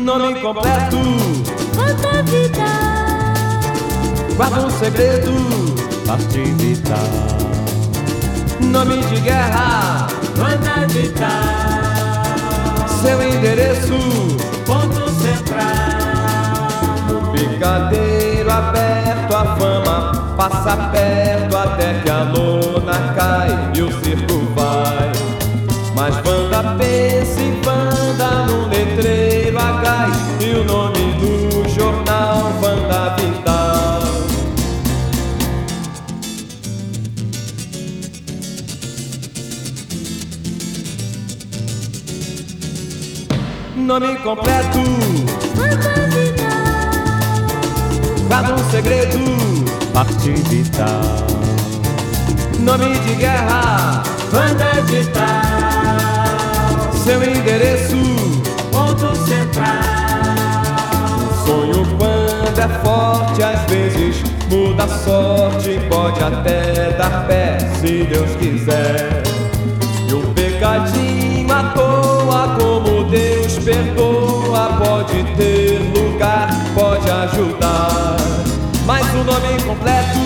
Nome completo. Quanta vida. Guarda um segredo. Parte vital. Nome de guerra. Quanta vida. Seu endereço. Ponto central. Picadeiro aberto, a fama passa perto até que a lona Nome completo, vida. guarda um segredo. Parte vital. Nome de guerra, Banda vital. seu endereço. Ponto central. Sonho quando é forte, às vezes muda a sorte. Pode até dar pé, se Deus quiser. E um pecadinho à toa, pode ter lugar, pode ajudar. Mas o nome completo,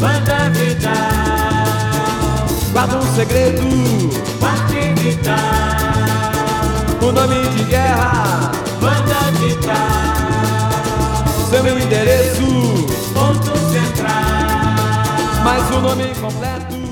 Banda vital. guarda um segredo. Parte vital. O nome de guerra, Banda vital. seu endereço. Ponto central. Mas o nome completo